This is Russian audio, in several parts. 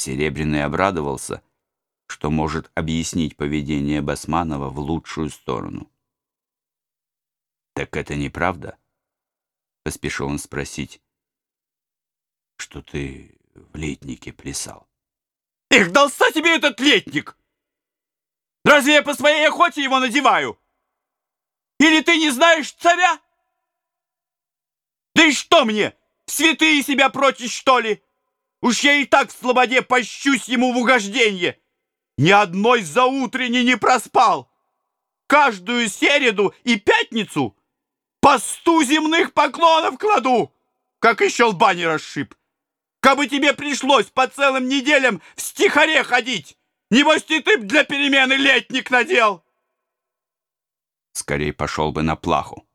Серебряный обрадовался, что может объяснить поведение Басманова в лучшую сторону. «Так это неправда?» — поспешил он спросить. «Что ты в летнике плясал?» «Эх, дался тебе этот летник! Разве я по своей охоте его надеваю? Или ты не знаешь царя? Да и что мне, святые себя прочить, что ли? Уж я и так в слободе пощусь ему в угожденье. Ни одной заутренней не проспал. Каждую середу и пятницу по сту земных поклонов кладу, как еще лба не расшиб. Кабы тебе пришлось по целым неделям в стихаре ходить, небось и ты для перемены летник надел. Скорей пошел бы на плаху,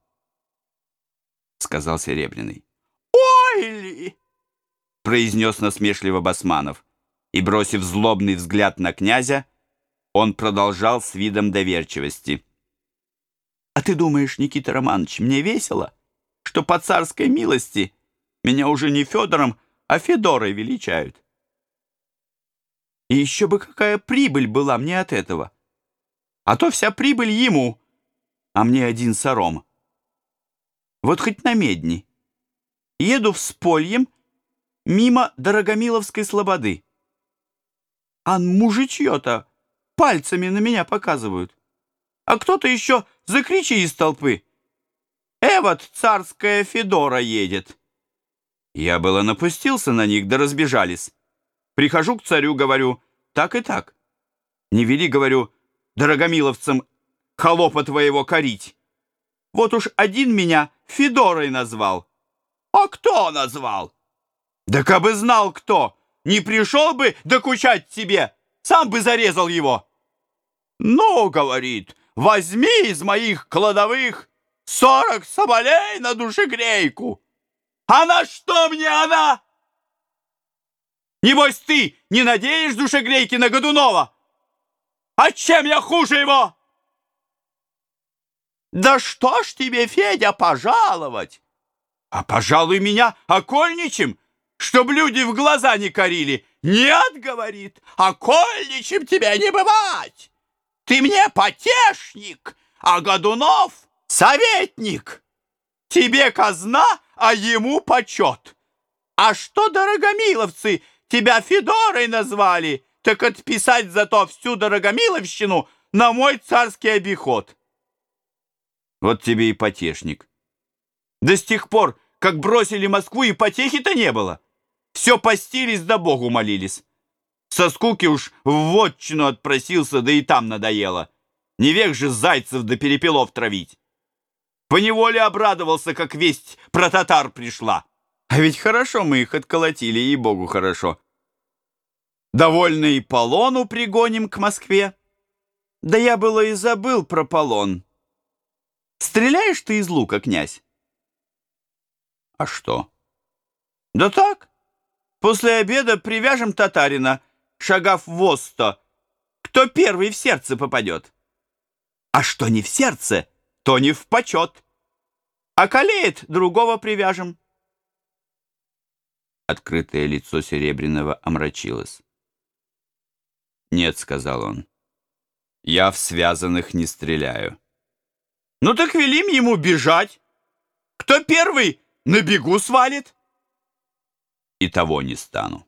сказал Серебряный. Произнес насмешливо Басманов, и, бросив злобный взгляд на князя, он продолжал с видом доверчивости. «А ты думаешь, Никита Романович, мне весело, что по царской милости меня уже не Федором, а Федорой величают? И еще бы какая прибыль была мне от этого! А то вся прибыль ему, а мне один сором. Вот хоть на медни. Еду в Спольем, мимо Дорогомиловской слободы. А мужичье-то пальцами на меня показывают. А кто-то еще закричи из толпы. Эвот, царская Федора едет. Я было напустился на них, да разбежались. Прихожу к царю, говорю, так и так. Не вели, говорю, дорогомиловцам холопа твоего корить. Вот уж один меня Федорой назвал. А кто назвал? Да кабы знал кто, не пришел бы докучать тебе, сам бы зарезал его. Ну, говорит, возьми из моих кладовых сорок соболей на душегрейку. А на что мне она? Небось ты не надеешь душегрейки на Годунова? А чем я хуже его? Да что ж тебе, Федя, пожаловать? А пожалуй меня окольничем, чтоб люди в глаза не корили. Нет, говорит, окольничем тебя не бывать. Ты мне потешник, а Годунов советник. Тебе казна, а ему почет. А что, дорогомиловцы, тебя Федорой назвали, так отписать зато всю дорогомиловщину на мой царский обиход. Вот тебе и потешник. До с тех пор, как бросили Москву, и потехи-то не было. Все постились да Богу молились. Со скуки уж в вотчину отпросился, да и там надоело. Не век же зайцев да перепелов травить. Поневоле обрадовался, как весть про татар пришла. А ведь хорошо мы их отколотили, и Богу хорошо. Довольно и полону пригоним к Москве. Да я было и забыл про полон. Стреляешь ты из лука, князь? А что? Да так. После обеда привяжем татарина, шагав в сто. Кто первый в сердце попадет? А что не в сердце, то не в почет. А колеет, другого привяжем. Открытое лицо Серебряного омрачилось. «Нет», — сказал он, — «я в связанных не стреляю». «Ну так велим ему бежать. Кто первый на бегу свалит?» «И того не стану.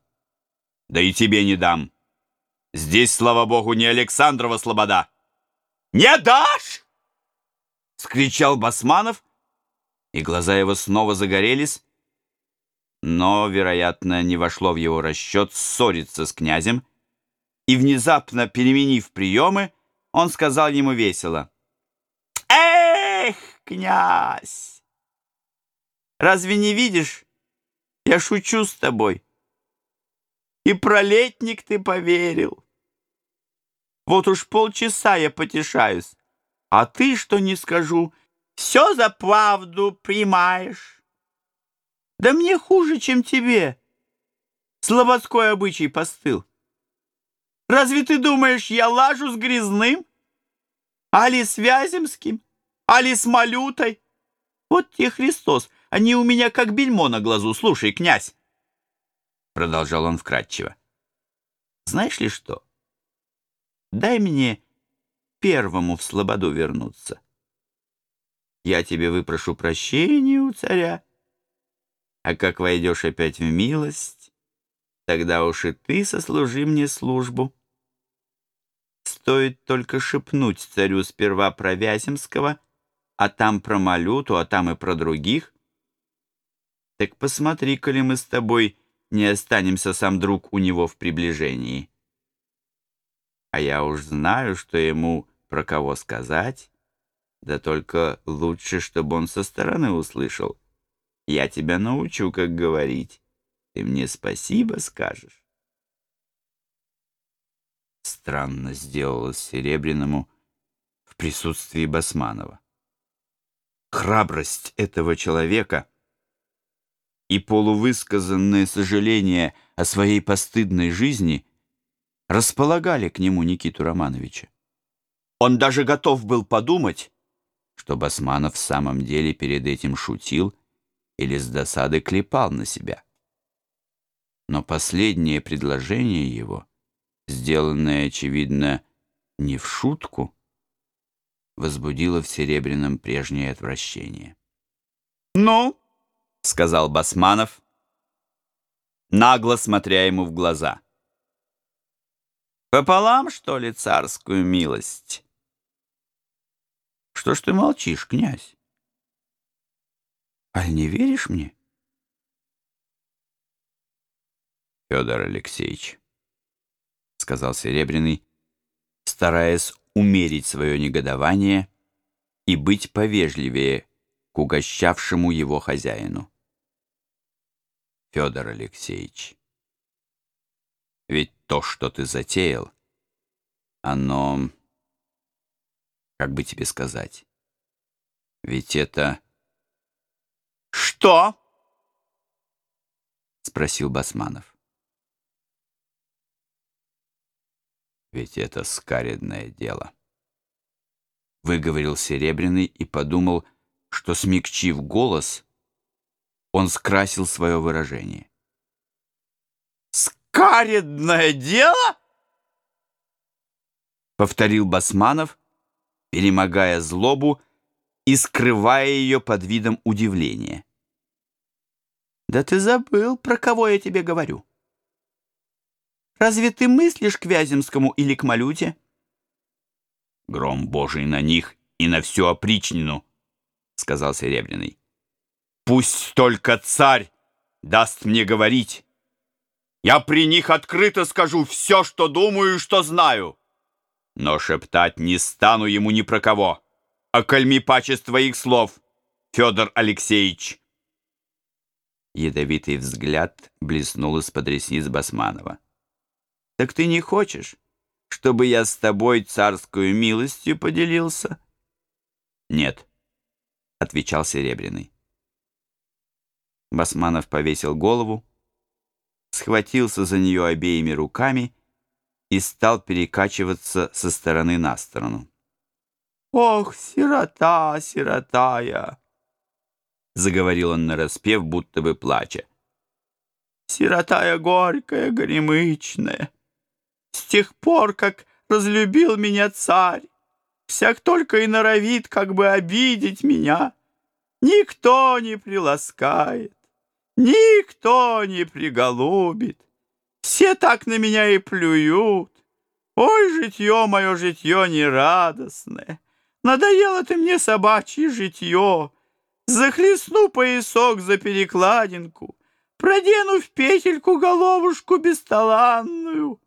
Да и тебе не дам. Здесь, слава богу, не Александрова слобода». «Не дашь?» — скричал Басманов, и глаза его снова загорелись, но, вероятно, не вошло в его расчет ссориться с князем, и, внезапно переменив приемы, он сказал ему весело, «Эх, князь! Разве не видишь, я шучу с тобой, и про летник ты поверил. Вот уж полчаса я потешаюсь, а ты, что не скажу, все за правду примаешь. Да мне хуже, чем тебе. Слободской обычай постыл. Разве ты думаешь, я лажу с Грязным? Али с Вяземским? Али с Малютой? Вот те Христос, они у меня как бельмо на глазу. Слушай, князь, продолжал он вкратчиво, Знаешь ли что? Дай мне первому в слободу вернуться. Я тебе выпрошу прощения у царя, а как войдешь опять в милость, тогда уж и ты сослужи мне службу. Стоит только шепнуть царю сперва про Вяземского, а там про Малюту, а там и про других. Так посмотри, коли мы с тобой не останемся сам друг у него в приближении. А я уж знаю, что ему про кого сказать, да только лучше, чтобы он со стороны услышал. Я тебя научу, как говорить. Ты мне спасибо скажешь. Странно сделалось Серебряному в присутствии Басманова. Храбрость этого человека и полувысказанное сожаление о своей постыдной жизни располагали к нему Никиту Романовича. Он даже готов был подумать, что Басманов в самом деле перед этим шутил или с досады клепал на себя. Но последнее предложение его, сделанное, очевидно, не в шутку, возбудило в Серебряном прежнее отвращение. «Ну?» — сказал Басманов, нагло смотря ему в глаза. «Пополам, что ли, царскую милость?» Что ж ты молчишь, князь? Аль не веришь мне? Федор Алексеевич, сказал Серебряный, стараясь умерить свое негодование и быть повежливее к угощавшему его хозяину. Федор Алексеевич, ведь то, что ты затеял, оно как бы тебе сказать? Ведь это... Что? Спросил Басманов. Ведь это скаредное дело. Выговорил Серебряный и подумал, что, смягчив голос, он скрасил свое выражение. «Скаредное дело?» Повторил Басманов, перемогая злобу и скрывая ее под видом удивления. «Да ты забыл, про кого я тебе говорю. Разве ты мыслишь к Вяземскому или к Малюте?» «Гром Божий на них и на всю опричнину», — сказал Серебряный. «Пусть только царь даст мне говорить. Я при них открыто скажу все, что думаю и что знаю» но шептать не стану ему ни про кого. Окольми паче твоих слов, Федор Алексеевич. Ядовитый взгляд блеснул из-под ресниц Басманова. «Так ты не хочешь, чтобы я с тобой царскую милостью поделился?» «Нет», — отвечал Серебряный. Басманов повесил голову, схватился за нее обеими руками и стал перекачиваться со стороны на сторону. «Ох, сирота, сиротая!» Заговорил он нараспев, будто бы плача. «Сиротая горькая, горемычная! С тех пор, как разлюбил меня царь, всяк только и норовит как бы обидеть меня. Никто не приласкает, никто не приголубит. Все так на меня и плюют. Ой, житье мое, житье нерадостное. Надоело ты мне собачье житье. Захлестну поясок за перекладинку, Продену в петельку головушку бесталанную.